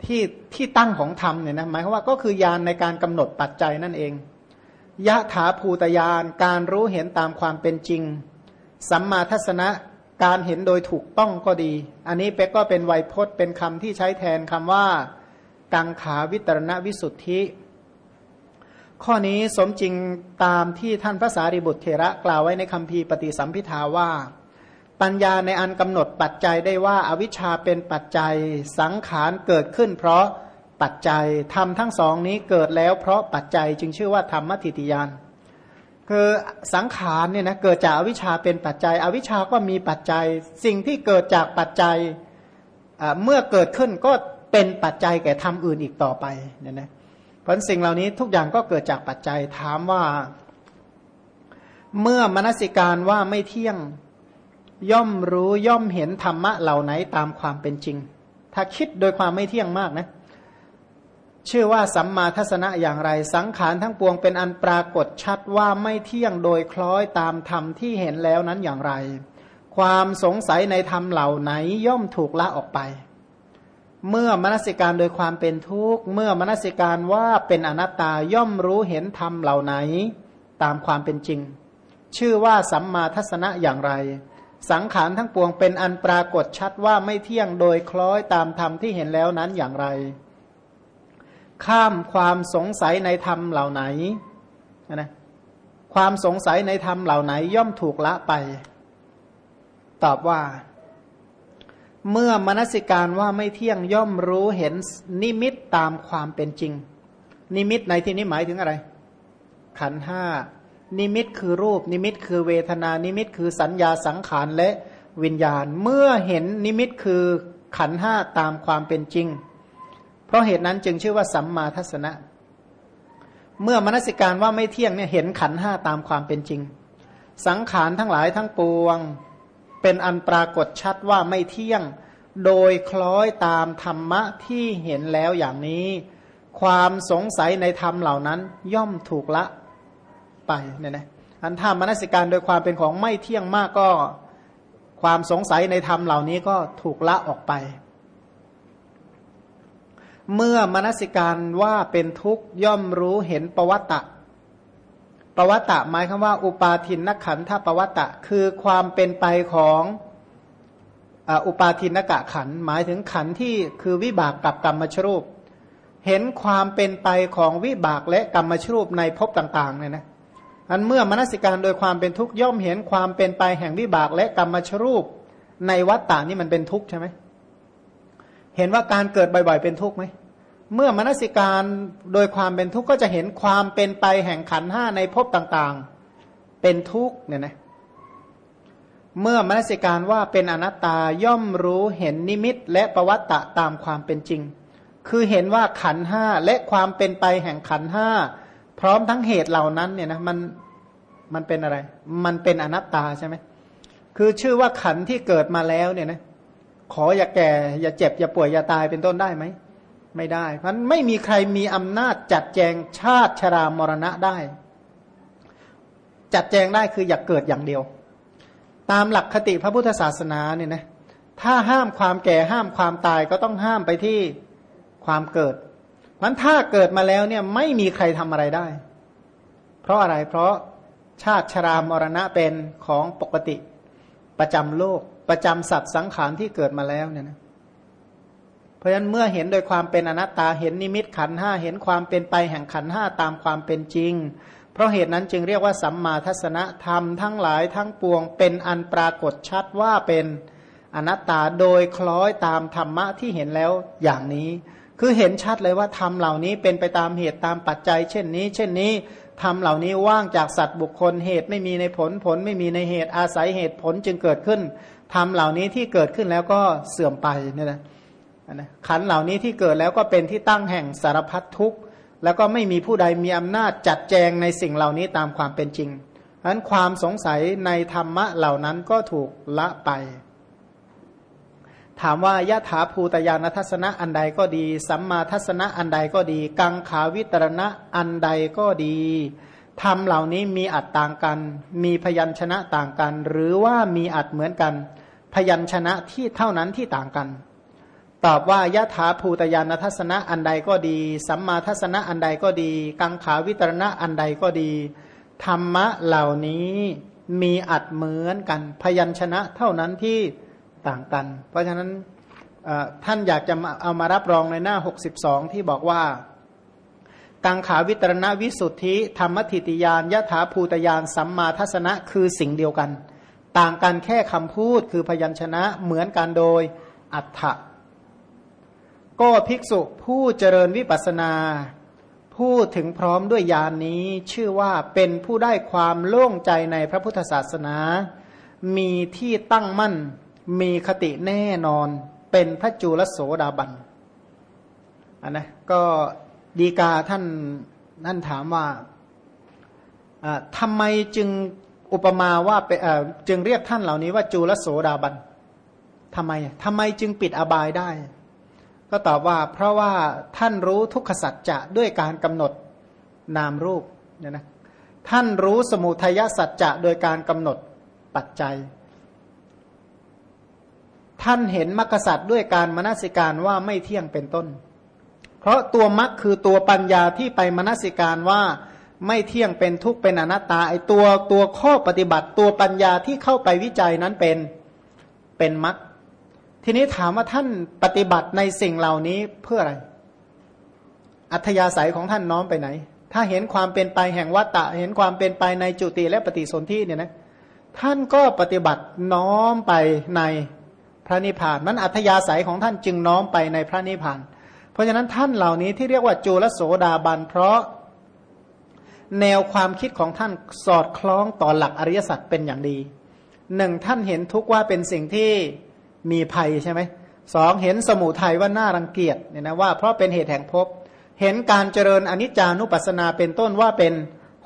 ที่ที่ตั้งของธรรมเนี่ยนะหมายความว่าก็คือยานในการกำหนดปัจจัยนั่นเองยะถาภูตยานการรู้เห็นตามความเป็นจริง สัมมาทัศนะการเห็นโดยถูกต้องก็ดี อันนี้เป็กก็เป็นไวยพจน์เป็นคำที่ใช้แทนคำว่า กังขาวิตรณวิสุทธิ ข้อนี้สมจริงตามที่ท่านพระสารีบุตรเถระกล่าวไว้ในคำพีปฏิสัมพิทาว่า ปัญญาในอันกำหนดปัจจัยได้ว่าอาวิชชาเป็นปัจจัยสังขารเกิดขึ้น เพราะปัจจัยทำทั้งสองนี้เกิดแล้วเพราะปัจจัยจึงชื่อว่าธรรมทิฏฐิยานคือสังขารเนี่ยนะเกิดจากอวิชชาเป็นปัจจัย อวิชชาก็มีปัจจัย สิ่งที่เกิดจากปัจจัยเมื่อเกิดขึ้นก็เป็นปัจจัยแก่ธรรมอื่นอีกต่อไปเนี่ยนะ เพราะสิ่งเหล่านี้ทุกอย่างก็เกิดจากปัจจัยถามว่า เมื่อมนสิการว่าไม่เที่ยงย่อมรู้ย่อมเห็นธรรมะเหล่าไหนตามความเป็นจริง ถ้าคิดโดยความไม่เที่ยงมากนะ ชื่อว่าสัมมาทัศนะอย่างไร สังขารทั้งปวงเป็นอันปรากฏชัดว่าไม่เที่ยงโดยคล้อยตามธรรมที่เห็นแล้วนั้นอย่างไร ความสงสัยในธรรมเหล่าไหนย่อมถูกละออกไป เมื่อมนสิการโดยความเป็นทุกข์ เมื่อมนสิการว่าเป็นอนัตตาย่อมรู้เห็นธรรมเหล่าไหน ตามความเป็นจริง ชื่อว่าสัมมาทัศนะอย่างไร สังขารทั้งปวงเป็นอันปรากฏชัดว่าไม่เที่ยงโดยคล้อยตามธรรมที่เห็นแล้วนั้นอย่างไร ข้ามความสงสัยในธรรมเหล่าไหนนะความสงสัยในธรรมเหล่าไหนย่อมถูกละไป ตอบว่า เมื่อมนสิการว่าไม่เที่ยงย่อมรู้เห็นนิมิตตามความเป็นจริง นิมิตในที่นี้หมายถึงอะไร ขันห้านิมิตคือรูป นิมิตคือเวทนา นิมิตคือสัญญาสังขารและวิญญาณ เมื่อเห็นนิมิตคือขันห้าตามความเป็นจริง เพราะเหตุนั้นจึงชื่อว่าสัมมาทัศนะ เมื่อมนสิการว่าไม่เที่ยงเนี่ยเห็นขันห้าตามความเป็นจริง สังขารทั้งหลายทั้งปวง เป็นอันปรากฏชัดว่าไม่เที่ยง โดยคล้อยตามธรรมะที่เห็นแล้วอย่างนี้ ความสงสัยในธรรมเหล่านั้นย่อมถูกละไปเนี่ยนะอันถ้ามนสิการโดยความเป็นของไม่เที่ยงมากก็ ความสงสัยในธรรมเหล่านี้ก็ถูกละออกไป เมื่อมนสิการว่าเป็นทุกข์ย่อมรู้เห็นปวัตตะ ปวัตตะหมายคำว่า อุปาทินนขันธปวัตตะ คือความเป็นไปของอุปาทินกะขัน หมายถึงขันที่คือวิบากกับกรรมชรูป เห็นความเป็นไปของวิบากและกรรมชรูปในภพต่างๆเนี่ยนะอันเมื่อมนสิการโดยความเป็นทุกข์ย่อมเห็นความเป็นไปแห่งวิบากและกรรมชรูป ในวัฏฏานี่มันเป็นทุกข์ใช่ไหมเห็นว่าการเกิดบ่อยๆเป็นทุกข์ไหม เมื่อมนสิการโดยความเป็นทุกข์ก็จะเห็นความเป็นไปแห่งขันห้าในภพต่างๆ เป็นทุกข์เนี่ยนะเมื่อมนสิการว่าเป็นอนัตตาย่อมรู้เห็นนิมิตและประวัตตะตามความเป็นจริง คือเห็นว่าขันห้าและความเป็นไปแห่งขันห้าพร้อมทั้งเหตุเหล่านั้นเนี่ยนะมันมันเป็นอะไร มันเป็นอนัตตาใช่ไหมคือชื่อว่าขันที่เกิดมาแล้วเนี่ยนะขออย่าแก่ อย่าเจ็บ อย่าป่วยอย่าตายเป็นต้นได้ไหม ไม่ได้ เพราะไม่มีใครมีอำนาจจัดแจงชาติชรามรณะได้ จัดแจงได้คืออยากเกิดอย่างเดียว ตามหลักคติพระพุทธศาสนาเนี่ยนะถ้าห้ามความแก่ห้ามความตายก็ต้องห้ามไปที่ความเกิดมันถ้าเกิดมาแล้วเนี่ยไม่มีใครทำอะไรได้ เพราะอะไรเพราะชาติชรามรณะเป็นของปกติประจำโลกประจำสัตว์สังขารที่เกิดมาแล้วเนี่ยนะ เพราะฉะนั้นเมื่อเห็นโดยความเป็นอนัตตาเห็นนิมิตขันห้าเห็นความเป็นไปแห่งขันห้าตามความเป็นจริง เพราะเหตุนั้นจึงเรียกว่าสัมมาทัศนะธรรมทั้งหลายทั้งปวงเป็นอันปรากฏชัดว่าเป็นอนัตตาโดยคล้อยตามธรรมะที่เห็นแล้วอย่างนี้ คือเห็นชัดเลยว่าธรรมเหล่านี้เป็นไปตามเหตุตามปัจจัย เช่นนี้ เช่นนี้ธรรมเหล่านี้ว่างจากสัตว์บุคคลเหตุไม่มีในผลผลไม่มีในเหตุอาศัยเหตุผลจึงเกิดขึ้นธรรมเหล่านี้ที่เกิดขึ้นแล้วก็เสื่อมไปเนี่ยนะ นะขันเหล่านี้ที่เกิดแล้วก็เป็นที่ตั้งแห่งสารพัดทุกข์ แล้วก็ไม่มีผู้ใดมีอำนาจจัดแจงในสิ่งเหล่านี้ตามความเป็นจริงฉะนั้นความสงสัยในธรรมะเหล่านั้นก็ถูกละไป ถามว่ายะถาภูตยานทัศนะอันใดก็ดี สัมมาทัศนะอันใดก็ดี กังขาวิตรณะอันใดก็ดีธรรมเหล่านี้มีอัดต่างกัน มีพยัญชนะต่างกัน หรือว่ามีอัดเหมือนกัน พยัญชนะที่เท่านั้นที่ต่างกัน ตอบว่ายะถาภูตยานทัศนะอันใดก็ดี สัมมาทัศนะอันใดก็ดี กังขาวิตรณะอันใดก็ดี ธรรมะเหล่านี้มีอัดเหมือนกัน พยัญชนะเท่านั้นที่ต่างกัน เพราะฉะนั้นท่านอยากจะเอามารับรองในหน้า 62 ที่บอกว่า กังขาวิตรณวิสุทธิ ธรรมทิติยานยะถาภูตยานสัมมาทัศนะคือสิ่งเดียวกัน ต่างกันแค่คำพูดคือพยัญชนะเหมือนกันโดยอัฏฐะ ก็ภิกษุผู้เจริญวิปัสนา ผู้ถึงพร้อมด้วยญาณนนี้ชื่อว่าเป็นผู้ได้ความโล่งใจในพระพุทธศาสนา มีที่ตั้งมั่น มีคติแน่นอน เป็นพระจุลโสดาบันอันนะก็ดีกาท่านนั่นถามว่าทำไมจึงอุปมาว่าจึงเรียกท่านเหล่านี้ว่าจุลโสดาบันทำไมทำไมจึงปิดอบายได้ ก็ตอบว่าเพราะว่าท่านรู้ทุกขสัจจะด้วยการกำหนดนามรูปเนี่ยนะท่านรู้สมุทัยสัจจะโดยการกำหนดปัจจัย ท่านเห็นมรรคสัตว์ด้วยการมนสิการว่าไม่เที่ยงเป็นต้น เพราะตัวมรรคคือตัวปัญญาที่ไปมนสิการว่าไม่เที่ยงเป็นทุกข์เป็นอนัตตาไอตัวตัวข้อปฏิบัติตัวปัญญาที่เข้าไปวิจัยนั้นเป็นเป็นมรรค ทีนี้ถามว่าท่านปฏิบัติในสิ่งเหล่านี้เพื่ออะไร อัธยาศัยของท่านน้อมไปไหน ถ้าเห็นความเป็นไปแห่งวัตตะ เห็นความเป็นไปในจุติและปฏิสนธิเนี่ยนะท่านก็ปฏิบัติน้อมไปในพระนิพพานนั้นอัธยาศัยของท่านจึงน้อมไปในพระนิพพาน เพราะฉะนั้นท่านเหล่านี้ที่เรียกว่าจูลโสดาบันเพราะแนวความคิดของท่านสอดคล้องต่อหลักอริยสัจเป็นอย่างดีหนึ่งท่านเห็นทุกว่าเป็นสิ่งที่ มีภัยใช่ไหมสองเห็นสมุทัยว่าน่ารังเกียจเนี่ยนะว่าเพราะเป็นเหตุแห่งภพเห็นการเจริญอนิจจานุปัสสนาเป็นต้นว่าเป็น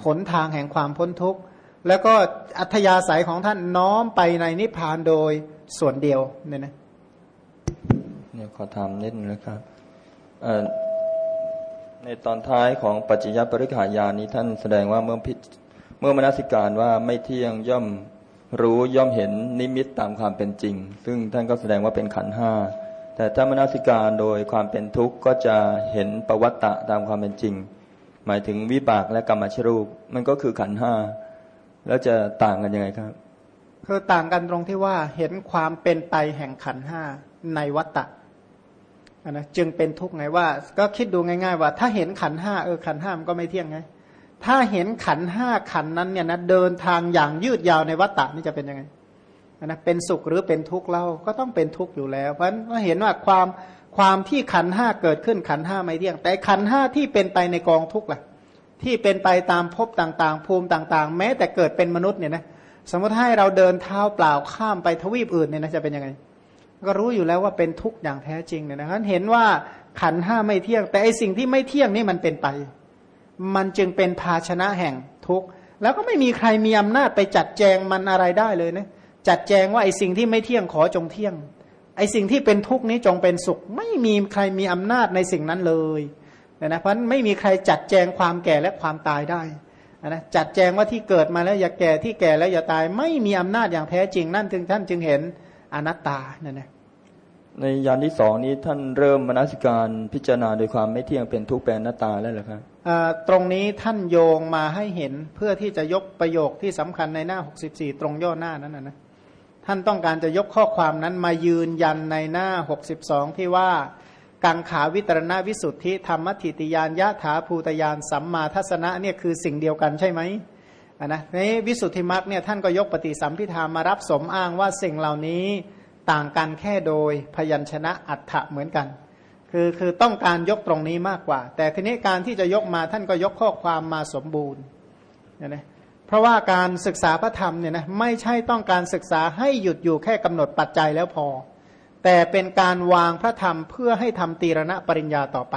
หนทางแห่งความพ้นทุกข์ แล้วก็อัธยาศัยของท่านน้อมไปในนิพพานโดยส่วนเดียวเนี่ยนะเนี่ยขอถามนิดนึงนะครับในตอนท้ายของปัจจยปริขายานี้ท่านแสดงว่าเมื่อพิเมื่อมนสิการว่าไม่เที่ยงย่อม รู้ย่อมเห็นนิมิตตามความเป็นจริง ซึ่งท่านก็แสดงว่าเป็นขันห้าแต่ถ้ามนสิการโดยความเป็นทุกข์ก็จะเห็นประวัตตะตามความเป็นจริง หมายถึงวิบากและกรรมชรูป มันก็คือขันห้าแล้วจะต่างกันยังไงครับ คือต่างกันตรงที่ว่าเห็นความเป็นไปแห่งขันห้าในวัตตะนะจึงเป็นทุกข์ไงว่า ก็คิดดูง่าย ๆ ว่า ถ้าเห็นขันห้าเออขันห้ามันก็ไม่เที่ยงไง ถ้าเห็นขันห้าขันนั้นเนี่ยนะเดินทางอย่างยืดยาวในวัฏฏะนี่จะเป็นยังไงนะเป็นสุขหรือเป็นทุกข์เล่าก็ต้องเป็นทุกข์อยู่แล้ว เพราะฉะนั้นเห็นว่าความความที่ขันห้าเกิดขึ้นขันห้าไม่เที่ยง แต่ขันห้าที่เป็นไปในกองทุกข์ล่ะ ที่เป็นไปตามภพต่างๆ ภูมิต่างๆ แม้แต่เกิดเป็นมนุษย์เนี่ยนะสมมติให้เราเดินเท้าเปล่าข้ามไปทวีปอื่นเนี่ยนะจะเป็นยังไง ก็รู้อยู่แล้วว่าเป็นทุกข์อย่างแท้จริงเนี่ยนะครับเห็นว่าขันห้าไม่เที่ยง แต่ไอสิ่งที่ไม่เที่ยงนี่มันเป็นไป มันจึงเป็นภาชนะแห่งทุกข์ แล้วก็ไม่มีใครมีอำนาจไปจัดแจงมันอะไรได้เลยนะจัดแจงว่าไอ้สิ่งที่ไม่เที่ยงขอจงเที่ยง ไอ้สิ่งที่เป็นทุกข์นี้จงเป็นสุข ไม่มีใครมีอำนาจในสิ่งนั้นเลยนะเพราะไม่มีใครจัดแจงความแก่และความตายได้นะจัดแจงว่าที่เกิดมาแล้วอย่าแก่ที่แก่แล้วอย่าตาย ไม่มีอำนาจอย่างแท้จริงนั่นจึงท่านจึงเห็นอนัตตานั่นนะ ในยานที่สองนี้ท่านเริ่มมนสิการพิจารณาโดยความไม่เที่ยงเป็นทุกข์เป็นหน้าตาแล้วหรือครับตรงนี้ท่านโยงมาให้เห็นเพื่อที่จะยกประโยคที่สำคัญในหน้า 64 ตรงย่อหน้านั้นนะท่านต้องการจะยกข้อความนั้นมายืนยันในหน้า 62 ที่ว่ากังขาวิตรณวิสุทธิธรรมทิติยานยะถาภูตยานสัมมาทัศนะเนี่ยคือสิ่งเดียวกันใช่ไหมนะในวิสุทธิมรรคเนี่ยท่านก็ยกปฏิสัมพิธามารับสมอ้างว่าสิ่งเหล่านี้ ต่างกันแค่โดยพยัญชนะอัฏฐะเหมือนกัน คือคือต้องการยกตรงนี้มากกว่า แต่ทีนี้การที่จะยกมาท่านก็ยกข้อความมาสมบูรณ์นะเพราะว่าการศึกษาพระธรรมเนี่ยนะไม่ใช่ต้องการศึกษาให้หยุดอยู่แค่กำหนดปัจจัยแล้วพอ แต่เป็นการวางพระธรรมเพื่อให้ทำตีรณะปริญญาต่อไป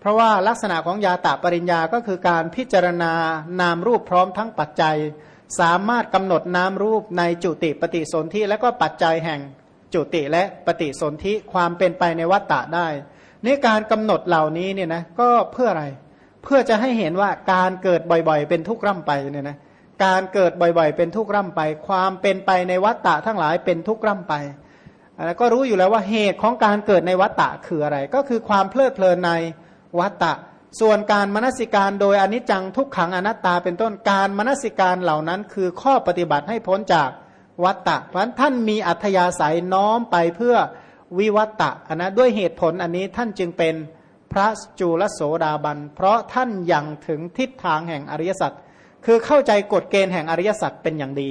เพราะว่าลักษณะของยาตะปริญญาก็คือการพิจารณานามรูปพร้อมทั้งปัจจัย สามารถกำหนดนามรูปในจุติปฏิสนธิและก็ปัจจัยแห่งจุติและปฏิสนธิความเป็นไปในวัฏฏะได้นี่การกำหนดเหล่านี้เนี่ยนะก็เพื่ออะไร เพื่อจะให้เห็นว่าการเกิดบ่อยๆ เป็นทุกข์ร่ำไปเนี่ยนะการเกิดบ่อยๆ เป็นทุกข์ร่ำไป ความเป็นไปในวัฏฏะทั้งหลายเป็นทุกข์ร่ำไปแล้วก็รู้อยู่แล้วว่าเหตุของการเกิดในวัฏฏะคืออะไร ก็คือความเพลิดเพลินในวัฏฏะ ส่วนการมนสิการโดยอนิจจังทุกขังอนัตตาเป็นต้นการมนสิการเหล่านั้นคือข้อปฏิบัติให้พ้นจากวัตตะเพราะท่านมีอัธยาศัยน้อมไปเพื่อวิวัตตะนะด้วยเหตุผลอันนี้ท่านจึงเป็นพระจูลโสดาบัน เพราะท่านยังถึงทิศทางแห่งอริยสัจคือเข้าใจกฎเกณฑ์แห่งอริยสัจเป็นอย่างดี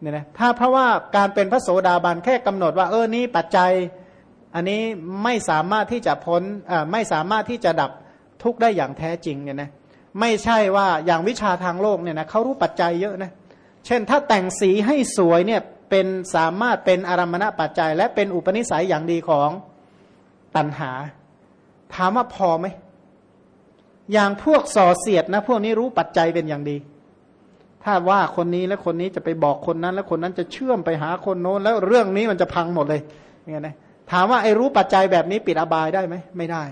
เนี่ยนะถ้าเพราะว่าการเป็นพระโสดาบันแค่กำหนดว่าเออนี้ปัจจัย อันนี้ไม่สามารถที่จะพ้นไม่สามารถที่จะดับ ทุกข์ได้อย่างแท้จริงเนี่ยนะไม่ใช่ว่าอย่างวิชาทางโลกเนี่ยนะเขารู้ปัจจัยเยอะนะเช่นถ้าแต่งสีให้สวยเนี่ยเป็นสามารถเป็นอารมณปัจจัย และเป็นอุปนิสัยอย่างดีของตัณหา ถามว่าพอไหมอย่างพวกส่อเสียดนะ พวกนี้รู้ปัจจัยเป็นอย่างดี ถ้าว่าคนนี้และคนนี้จะไปบอกคนนั้น และคนนั้นจะเชื่อมไปหาคนโน้น แล้วเรื่องนี้มันจะพังหมดเลยอย่างนี้นะถามว่าไอ้รู้ปัจจัยแบบนี้ปิดอบายได้ไหมไม่ได้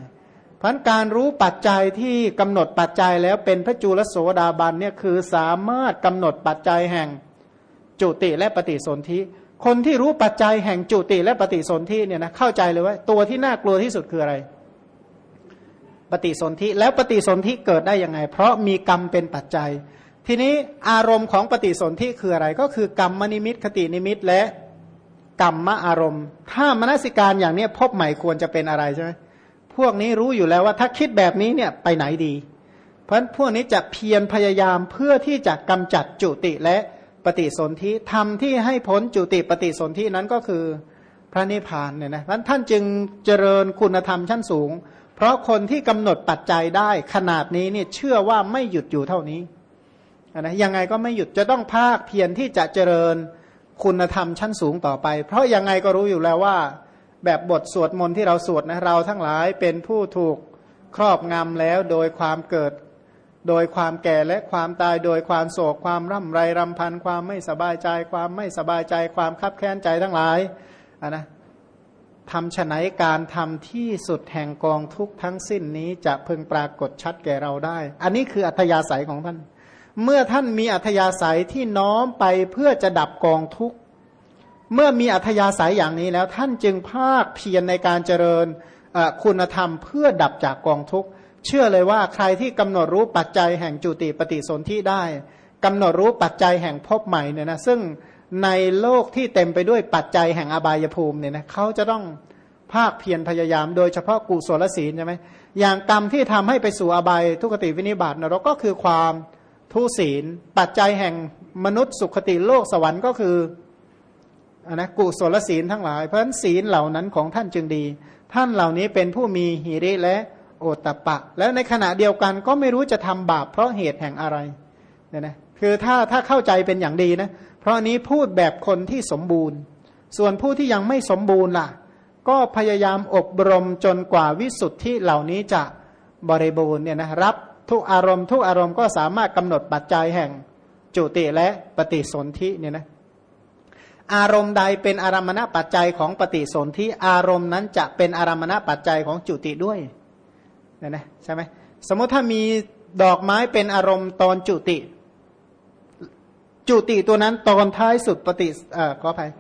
เพราะการรู้ปัจจัยที่กำหนดปัจจัยแล้วเป็นพระจุลโสดาบันเนี่ยคือสามารถกำหนดปัจจัยแห่งจุติและปฏิสนธิ คนที่รู้ปัจจัยแห่งจุติและปฏิสนธิเนี่ยนะเข้าใจเลยว่าตัวที่น่ากลัวที่สุดคืออะไร ปฏิสนธิแล้วปฏิสนธิเกิดได้ยังไง เพราะมีกรรมเป็นปัจจัย ทีนี้อารมณ์ของปฏิสนธิคืออะไร ก็คือกรรมมนิมิตคตินิมิตและกรรมมอารมณ์ ถ้ามนสิการอย่างนี้พบใหม่ควรจะเป็นอะไรใช่ไหม พวกนี้รู้อยู่แล้วว่าถ้าคิดแบบนี้เนี่ยไปไหนดี เพราะพวกนี้จะเพียรพยายามเพื่อที่จะกำจัดจุติและปฏิสนธิทำที่ให้พ้นจุติปฏิสนธินั้นก็คือพระนิพพานเนี่ยนะท่านจึงเจริญคุณธรรมชั้นสูง เพราะคนที่กำหนดปัจจัยได้ขนาดนี้เนี่ยเชื่อว่าไม่หยุดอยู่เท่านี้นะยังไงก็ไม่หยุดจะต้องภาคเพียรที่จะเจริญคุณธรรมชั้นสูงต่อไป เพราะยังไงก็รู้อยู่แล้วว่า แบบบทสวดมนต์ที่เราสวดนะเราทั้งหลายเป็นผู้ถูกครอบงำแล้วโดยความเกิด โดยความแก่และความตายโดยความโศกความร่ำไรรำพันความไม่สบายใจ ความไม่สบายใจ ความคับแค้นใจทั้งหลายะนะทำฉไนการทำที่สุดแห่งกองทุกทั้งสิ้นนี้จะพึงปรากฏชัดแก่เราได้ อันนี้คืออัธยาศัยของท่าน เมื่อท่านมีอัธยาศัยที่น้อมไปเพื่อจะดับกองทุก เมื่อมีอัธยาศัยอย่างนี้แล้วท่านจึงภาคเพียรในการเจริญคุณธรรมเพื่อดับจากกองทุกข์ เชื่อเลยว่าใครที่กำหนดรู้ปัจจัยแห่งจุติปฏิสนธิได้กำหนดรู้ปัจจัยแห่งพบใหม่เนี่ยนะซึ่งในโลกที่เต็มไปด้วยปัจจัยแห่งอบายภูมิเนี่ยนะเขาจะต้องภาคเพียรพยายาม โดยเฉพาะกุศลศีลใช่ไหมอย่างกรรมที่ทำให้ไปสู่อบายทุกติวินิบาตนรกก็คือความทุศีล ปัจจัยแห่งมนุษย์สุขติโลกสวรรค์ก็คือ นนะกุศลศีลทั้งหลาย เพราะฉะนั้นศีลเหล่านั้นของท่านจึงดี ท่านเหล่านี้เป็นผู้มีหิริและโอตตะปะ แล้วในขณะเดียวกันก็ไม่รู้จะทำบาปเพราะเหตุแห่งอะไรเนี่ยนะคือถ้าถ้าเข้าใจเป็นอย่างดีนะเพราะนี้พูดแบบคนที่สมบูรณ์ ส่วนผู้ที่ยังไม่สมบูรณ์ล่ะ ก็พยายามอบรมจนกว่าวิสุทธิเหล่านี้จะบริบูรณ์เนี่ยนะรับทุกอารมณ์ทุกอารมณ์ก็สามารถกำหนดปัจจัยแห่งจุติและปฏิสนธิเนี่ยนะ อารมณ์ใดเป็นอารมณปัจจัยของปฏิสนธิอารมณ์นั้นจะเป็นอารมณปัจจัยของจุติด้วยเนี่ยนะใช่ไหมสมมติถ้ามีดอกไม้เป็นอารมณ์ตอนจุติ จุติตัวนั้นตอนท้ายสุดปฏิเอ่อขออภัย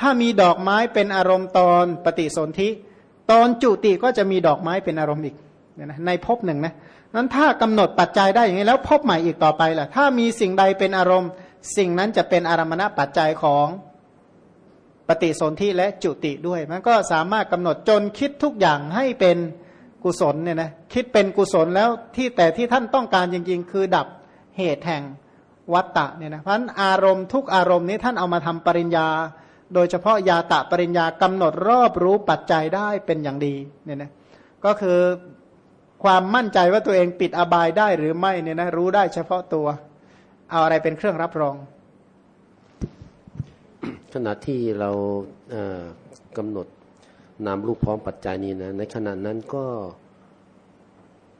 ถ้ามีดอกไม้เป็นอารมณ์ตอนปฏิสนธิตอนจุติก็จะมีดอกไม้เป็นอารมณ์อีกเนี่ยนะในภพหนึ่งนะนั้นถ้ากำหนดปัจจัยได้อย่างนี้แล้วภพใหม่อีกต่อไปล่ะถ้ามีสิ่งใดเป็นอารมณ์ สิ่งนั้นจะเป็นอารมณปัจจัยของ ปฏิสนธิและจุติด้วย มันก็สามารถกำหนดจนคิดทุกอย่างให้เป็นกุศลเนี่ยนะคิดเป็นกุศลแล้วที่แต่ที่ท่านต้องการจริงๆ คือดับเหตุแห่งวัตตะเนี่ยนะเพราะนั้นอารมณ์ทุกอารมณ์นี้ท่านเอามาทำปริญญา โดยเฉพาะยาตะปริญญากำหนดรอบรู้ปัจจัยได้เป็นอย่างดีเนี่ยนะก็คือความมั่นใจว่าตัวเองปิดอบายได้หรือไม่เนี่ยนะรู้ได้เฉพาะตัว เอาอะไรเป็นเครื่องรับรอง ขณะที่เรากำหนดนามรูปพร้อมปัจจัยนี้นะในขณะนั้นก็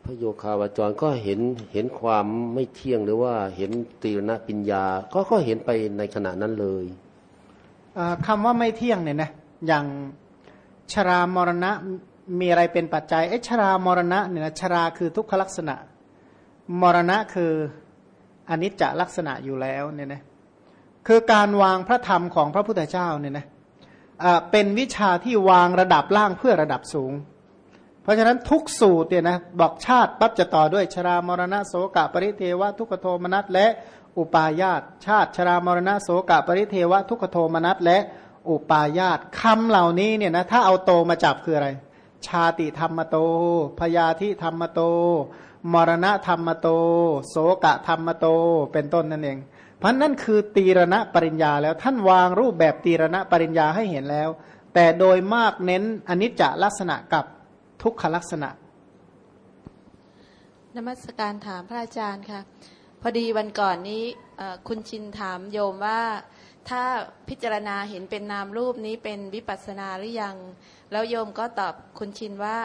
พระโยคาวาจรก็เห็นเห็นความไม่เที่ยงหรือว่าเห็นตีรณปัญญา ก็ก็เห็นไปในขณะนั้นเลยคำว่าไม่เที่ยงเนี่ยนะอย่างชรามรณะมีอะไรเป็นปัจจัยเอชรามรณะเนี่ยนะชราคือทุกขลักษณะ มรณะคืออนิจจลักษณะอยู่แล้วเนี่ยนะ คือการวางพระธรรมของพระพุทธเจ้าเนี่ยนะเป็นวิชาที่วางระดับล่างเพื่อระดับสูง เพราะฉะนั้นทุกสูตรเนี่ยนะบอกชาติปั๊บจะต่อด้วยชรามรณะโสกะปริเทวะทุกโทมนัสและอุปาญาตชาติชรามรณะโสกะปริเทวะทุกโทมนัสและอุปาญาตคำเหล่านี้เนี่ยนะถ้าเอาโตมาจับคืออะไร ชาติธรรมโตพยาธิธรรมโต มรณะธรรมโต โสกะธรรมโต เป็นต้นนั่นเอง พราะนั่นคือตีรณะปริญญาแล้วท่านวางรูปแบบตีรณะปริญญาให้เห็นแล้ว แต่โดยมากเน้นอนิจจลักษณะกับทุกขลักษณะนมัสการถามพระอาจารย์ค่ะพอดีวันก่อนนี้คุณชินถามโยมว่าถ้าพิจารณาเห็นเป็นนามรูปนี้เป็นวิปัสนาหรือยัง แล้วโยมก็ตอบคุณชินว่า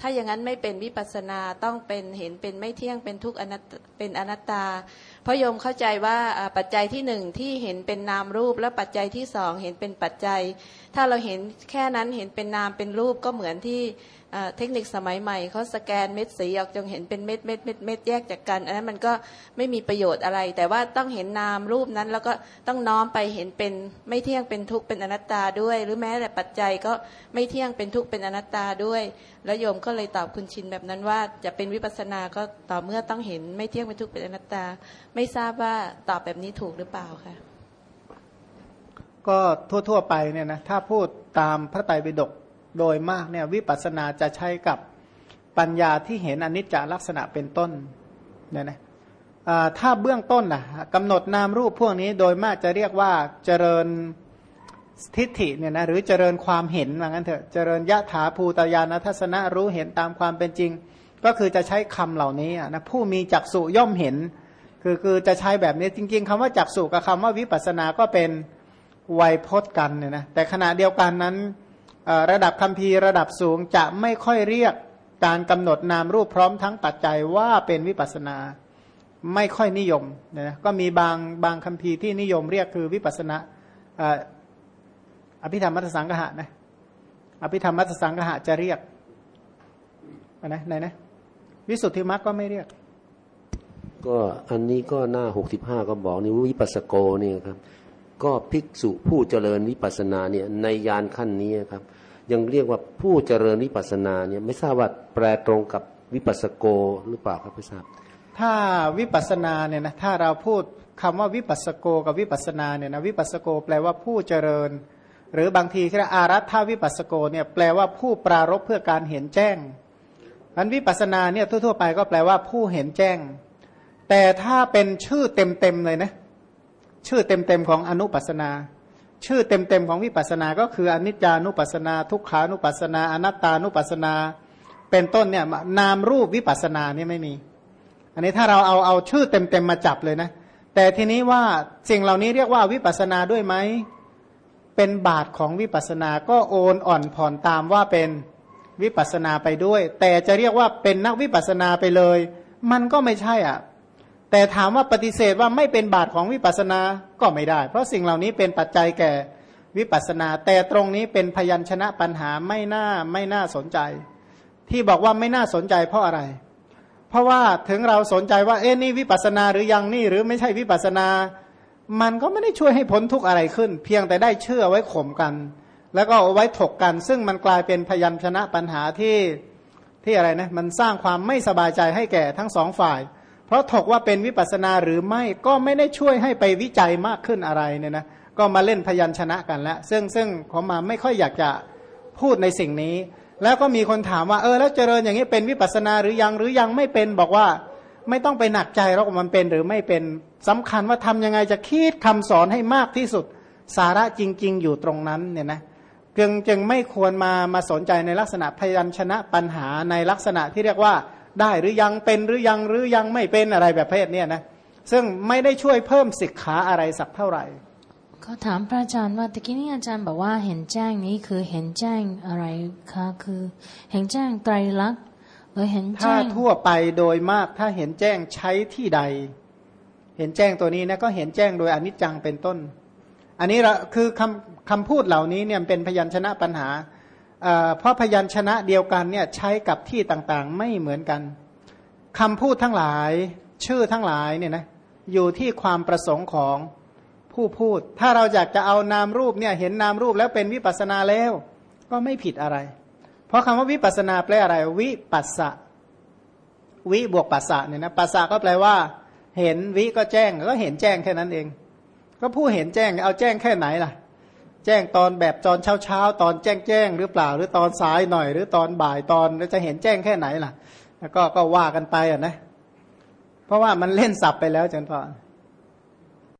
ถ้าอย่างนั้นไม่เป็นวิปัสนาต้องเป็นเห็นเป็นไม่เที่ยงเป็นทุกอนัตเป็นอนัตตา พราะโยมเข้าใจว่าปัจจัยที่หนึ่งที่เห็นเป็นนามรูป และปัจจัยที่สองเห็นเป็นปัจจัย ถ้าเราเห็นแค่นั้นเห็นเป็นนามเป็นรูปก็เหมือนที่เทคนิคสมัยใหม่เขาสแกนเม็ดสีออกจนเห็นเป็นเม็ดเม็ดเม็ดเม็ดแยกจากกัน อันนั้นมันก็ไม่มีประโยชน์อะไร แต่ว่าต้องเห็นนามรูปนั้น แล้วก็ต้องน้อมไปเห็นเป็นไม่เที่ยงเป็นทุกข์เป็นอนัตตาด้วย หรือแม้แต่ปัจจัยก็ไม่เที่ยงเป็นทุกข์เป็นอนัตตาด้วย แล้วโยมก็เลยตอบคุณชินแบบนั้นว่าจะเป็นวิปัสสนาก็ต่อเมื่อต้องเห็นไม่เที่ยงเป็นทุกข์เป็นอนัตตาไม่ทราบว่าตอบแบบนี้ถูกหรือเปล่าคะก็ทั่วๆไปเนี่ยนะถ้าพูดตามพระไตรปิฎกโดยมากเนี่ยวิปัสสนาจะใช้กับปัญญาที่เห็นอนิจจลักษณะเป็นต้นเนี่ยนะถ้าเบื้องต้นนะกำหนดนามรูปพวกนี้โดยมากจะเรียกว่าเจริญทิฏฐิเนี่ยนะหรือเจริญความเห็นว่างั้นเถอะเจริญยะถาภูตยานัทสนะรู้เห็นตามความเป็นจริง ก็คือจะใช้คำเหล่านี้นะผู้มีจักษุย่อมเห็น คือคือจะใช้แบบนี้จริง ๆคำว่าจักษุกับคำว่าวิปัสสนาก็เป็นไวยพจน์กันเนี่ยนะแต่ขณะเดียวกันนั้นระดับคัมภีร์ระดับสูงจะไม่ค่อยเรียกการกำหนดนามรูปพร้อมทั้งปัจจัยว่าเป็นวิปัสสนา ไม่ค่อยนิยมเนี่ยนะก็มีบางบางคัมภีร์ที่นิยมเรียกคือวิปัสสนาอภิธรรมมัตสังหะนะอภิธรรมมัตสังหะจะเรียกนะไหนนะวิสุทธิมรรคก็ไม่เรียก ก็อันนี้ก็หน้าหกสิบห้าก็บอกนี่วิปัสสโกเนี่ยครับ ก็ภิกษุผู้เจริญวิปัสสนาเนี่ยในยานขั้นนี้ครับ ยังเรียกว่าผู้เจริญวิปัสสนาเนี่ยไม่ทราบว่าแปลตรงกับวิปัสสโกหรือเปล่าครับไม่ทราบ ถ้าวิปัสสนาเนี่ยนะถ้าเราพูดคำว่าวิปัสสโกกับวิปัสสนาเนี่ยนะวิปัสสโกแปลว่าผู้เจริญ หรือบางทีที่อารัตถาวิปัสสโกเนี่ยแปลว่าผู้ปรารบเพื่อการเห็นแจ้งอันวิปัสสนาเนี่ยทั่วๆไปก็แปลว่าผู้เห็นแจ้ง แต่ถ้าเป็นชื่อเต็มๆเลยนะ ชื่อเต็มๆของอนุปัสนา ชื่อเต็มๆของวิปัสนาก็คืออนิจจานุปัสนา ทุกขานุปัสนา อนัตตานุปัสนา เป็นต้นเนี่ยนามรูปวิปัสนาเนี่ยไม่มี อันนี้ถ้าเราเอาเอาชื่อเต็มๆมาจับเลยนะ แต่ทีนี้ว่าสิ่งเหล่านี้เรียกว่าวิปัสนาด้วยไหมเป็นบาทของวิปัสนา ก็โอนอ่อนผ่อนตามว่าเป็นวิปัสนาไปด้วย แต่จะเรียกว่าเป็นนักวิปัสนาไปเลย มันก็ไม่ใช่อะ แต่ถามว่าปฏิเสธว่าไม่เป็นบาทของวิปัสสนาก็ไม่ได้ เพราะสิ่งเหล่านี้เป็นปัจจัยแก่วิปัสสนา แต่ตรงนี้เป็นพยัญชนะปัญหาไม่น่าไม่น่าสนใจ ที่บอกว่าไม่น่าสนใจเพราะอะไร เพราะว่าถึงเราสนใจว่า เอ๊ะนี่วิปัสสนาหรือยังนี่หรือไม่ใช่วิปัสสนา มันก็ไม่ได้ช่วยให้พ้นทุกข์อะไรขึ้น เพียงแต่ได้เชื่อไว้ข่มกัน แล้วก็เอาไว้ถกกัน ซึ่งมันกลายเป็นพยัญชนะปัญหาที่ที่อะไรนะมันสร้างความไม่สบายใจให้แก่ทั้งสองฝ่าย ราะถกว่าเป็นวิปัสนาหรือไม่ก็ไม่ได้ช่วยให้ไปวิจัยมากขึ้นอะไรเนี่ยนะก็มาเล่นพยัญชนะกันแล้วซึ่งซึ่งผมมาไม่ค่อยอยากจะพูดในสิ่งนี้ แล้วก็มีคนถามว่าเออแล้วเจริญอย่างนี้เป็นวิปัสนาหรือยังหรือยังไม่เป็นบอกว่าไม่ต้องไปหนักใจหรอกมันเป็นหรือไม่เป็นสำคัญว่าทำยังไงจะคิดคำสอนให้มากที่สุดสาระจริง ๆ อยู่ตรงนั้นเนี่ยนะจึงจึงไม่ควรมามาสนใจในลักษณะพยัญชนะปัญหาในลักษณะที่เรียกว่า ได้หรือยังเป็นหรือยังหรือยังไม่เป็นอะไรแบบเพศเนี่ยนะซึ่งไม่ได้ช่วยเพิ่มสิกขาอะไรสักเท่าไหร่ก็ถามพระอาจารย์ว่าตะกี้นี้อาจารย์บอกว่าเห็นแจ้งนี้คือเห็นแจ้งอะไรคะคือ เห็นแจ้งไตรลักษณ์หรือเห็นถ้าแจ้งทั่วไปโดยมากถ้าเห็นแจ้งใช้ที่ใด เห็นแจ้งตัวนี้นะก็เห็นแจ้งโดยอนิจจังเป็นต้น อันนี้เราคือคำคำพูดเหล่านี้เนี่ยเป็นพยัญชนะปัญหา เพราะพยัญชนะเดียวกันเนี่ยใช้กับที่ต่างๆ ไม่เหมือนกันคำพูดทั้งหลาย ชื่อทั้งหลายเนี่ยนะอยู่ที่ความประสงค์ของผู้พูด ถ้าเราอยากจะเอานามรูปเนี่ยเห็นนามรูปแล้วเป็นวิปัสนาแล้ว ก็ไม่ผิดอะไร เพราะคำว่าวิปัสสนาแปลอะไร วิปัสสะวิบวกปัสสะเนี่ยนะปัสสะก็แปลว่า เห็นวิก็แจ้งก็เห็นแจ้งแค่นั้นเอง ก็ผู้เห็นแจ้งเอาแจ้งแค่ไหนล่ะ แจ้งตอนแบบตอนเช้าเช้าๆตอนแจ้งแจ้งหรือเปล่า หรือตอนสายหน่อย หรือตอนบ่ายตอนแล้วจะเห็นแจ้งแค่ไหนล่ะ แล้วก็ก็ว่ากันไปอะนะ เพราะว่ามันเล่นสับไปแล้วจันพอ